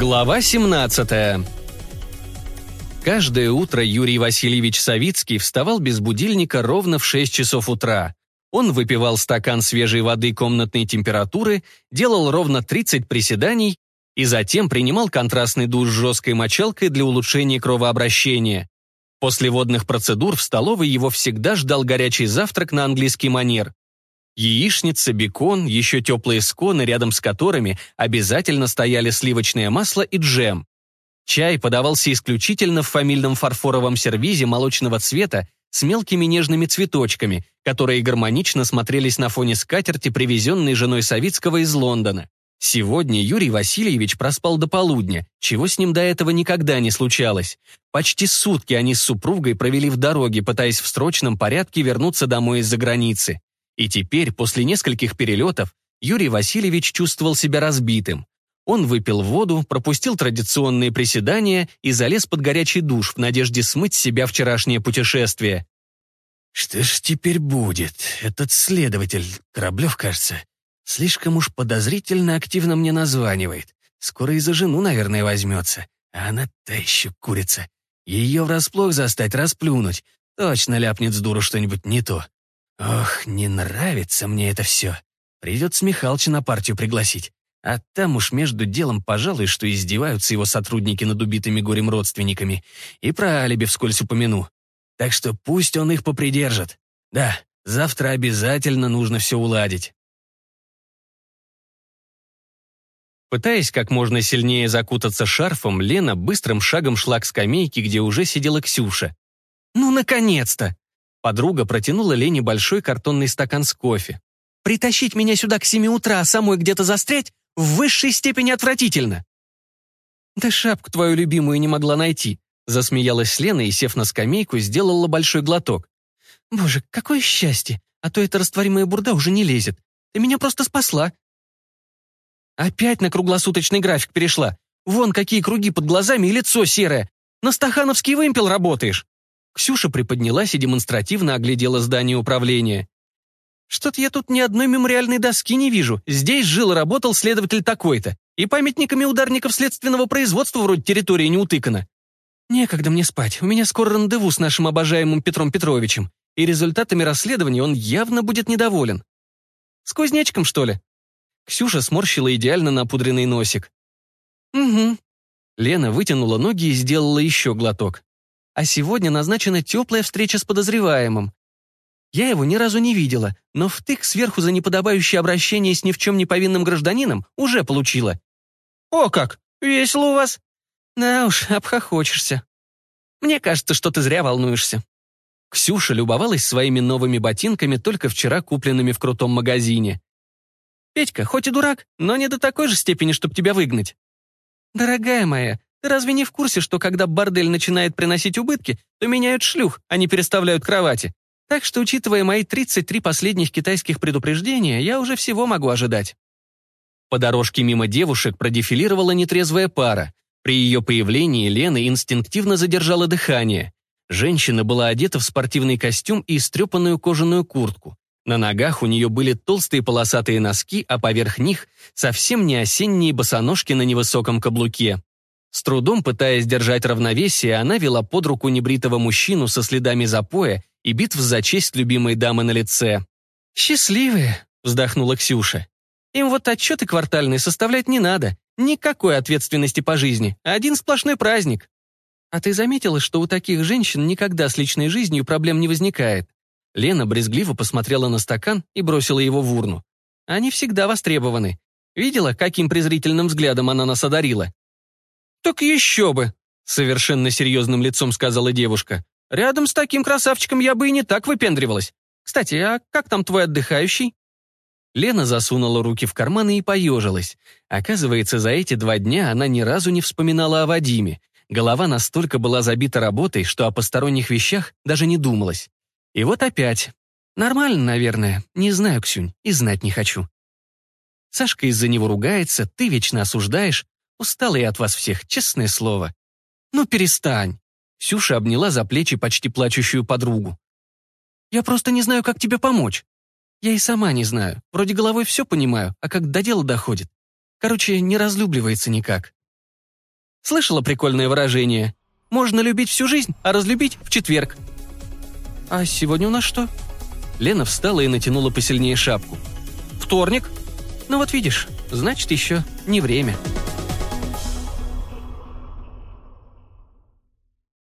Глава 17 Каждое утро Юрий Васильевич Савицкий вставал без будильника ровно в 6 часов утра. Он выпивал стакан свежей воды комнатной температуры, делал ровно 30 приседаний и затем принимал контрастный душ с жесткой мочалкой для улучшения кровообращения. После водных процедур в столовой его всегда ждал горячий завтрак на английский манер. Яичница, бекон, еще теплые сконы, рядом с которыми обязательно стояли сливочное масло и джем. Чай подавался исключительно в фамильном фарфоровом сервизе молочного цвета с мелкими нежными цветочками, которые гармонично смотрелись на фоне скатерти, привезенной женой Савицкого из Лондона. Сегодня Юрий Васильевич проспал до полудня, чего с ним до этого никогда не случалось. Почти сутки они с супругой провели в дороге, пытаясь в срочном порядке вернуться домой из-за границы. И теперь, после нескольких перелетов, Юрий Васильевич чувствовал себя разбитым. Он выпил воду, пропустил традиционные приседания и залез под горячий душ в надежде смыть с себя вчерашнее путешествие. «Что ж теперь будет? Этот следователь, Кораблев, кажется, Слишком уж подозрительно активно мне названивает. Скоро и за жену, наверное, возьмется. А она та еще курица. Ее врасплох застать, расплюнуть. Точно ляпнет с дуру что-нибудь не то. Ох, не нравится мне это все. Придется Михалыча на партию пригласить. А там уж между делом, пожалуй, что издеваются его сотрудники над убитыми горем родственниками. И про алиби вскользь упомяну. Так что пусть он их попридержит. Да, завтра обязательно нужно все уладить. Пытаясь как можно сильнее закутаться шарфом, Лена быстрым шагом шла к скамейке, где уже сидела Ксюша. «Ну, наконец-то!» Подруга протянула Лене большой картонный стакан с кофе. «Притащить меня сюда к семи утра, а самой где-то застрять в высшей степени отвратительно!» «Да шапку твою любимую не могла найти», засмеялась Лена и, сев на скамейку, сделала большой глоток. «Боже, какое счастье! А то эта растворимая бурда уже не лезет. Ты меня просто спасла. Опять на круглосуточный график перешла. Вон какие круги под глазами и лицо серое. На стахановский вымпел работаешь. Ксюша приподнялась и демонстративно оглядела здание управления. Что-то я тут ни одной мемориальной доски не вижу. Здесь жил и работал следователь такой-то. И памятниками ударников следственного производства вроде территории не утыкано. Некогда мне спать. У меня скоро рандеву с нашим обожаемым Петром Петровичем. И результатами расследования он явно будет недоволен. С кузнечиком, что ли? Ксюша сморщила идеально напудренный носик. «Угу». Лена вытянула ноги и сделала еще глоток. «А сегодня назначена теплая встреча с подозреваемым. Я его ни разу не видела, но втык сверху за неподобающее обращение с ни в чем не повинным гражданином уже получила». «О как! Весело у вас!» «Да уж, обхохочешься. Мне кажется, что ты зря волнуешься». Ксюша любовалась своими новыми ботинками, только вчера купленными в крутом магазине. Петька, хоть и дурак, но не до такой же степени, чтобы тебя выгнать. Дорогая моя, ты разве не в курсе, что когда бордель начинает приносить убытки, то меняют шлюх, а не переставляют кровати? Так что, учитывая мои 33 последних китайских предупреждения, я уже всего могу ожидать. По дорожке мимо девушек продефилировала нетрезвая пара. При ее появлении Лена инстинктивно задержала дыхание. Женщина была одета в спортивный костюм и истрепанную кожаную куртку. На ногах у нее были толстые полосатые носки, а поверх них совсем не осенние босоножки на невысоком каблуке. С трудом пытаясь держать равновесие, она вела под руку небритого мужчину со следами запоя и битв за честь любимой дамы на лице. «Счастливые», — вздохнула Ксюша. «Им вот отчеты квартальные составлять не надо. Никакой ответственности по жизни. Один сплошной праздник». «А ты заметила, что у таких женщин никогда с личной жизнью проблем не возникает?» Лена брезгливо посмотрела на стакан и бросила его в урну. Они всегда востребованы. Видела, каким презрительным взглядом она нас одарила? «Так еще бы!» — совершенно серьезным лицом сказала девушка. «Рядом с таким красавчиком я бы и не так выпендривалась. Кстати, а как там твой отдыхающий?» Лена засунула руки в карманы и поежилась. Оказывается, за эти два дня она ни разу не вспоминала о Вадиме. Голова настолько была забита работой, что о посторонних вещах даже не думалась. И вот опять. Нормально, наверное. Не знаю, Ксюнь, и знать не хочу. Сашка из-за него ругается, ты вечно осуждаешь. Устала я от вас всех, честное слово. Ну, перестань. Ксюша обняла за плечи почти плачущую подругу. Я просто не знаю, как тебе помочь. Я и сама не знаю. Вроде головой все понимаю, а как до дела доходит. Короче, не разлюбливается никак. Слышала прикольное выражение? Можно любить всю жизнь, а разлюбить в четверг. А сегодня у нас что? Лена встала и натянула посильнее шапку. Вторник? Ну вот видишь, значит, еще не время.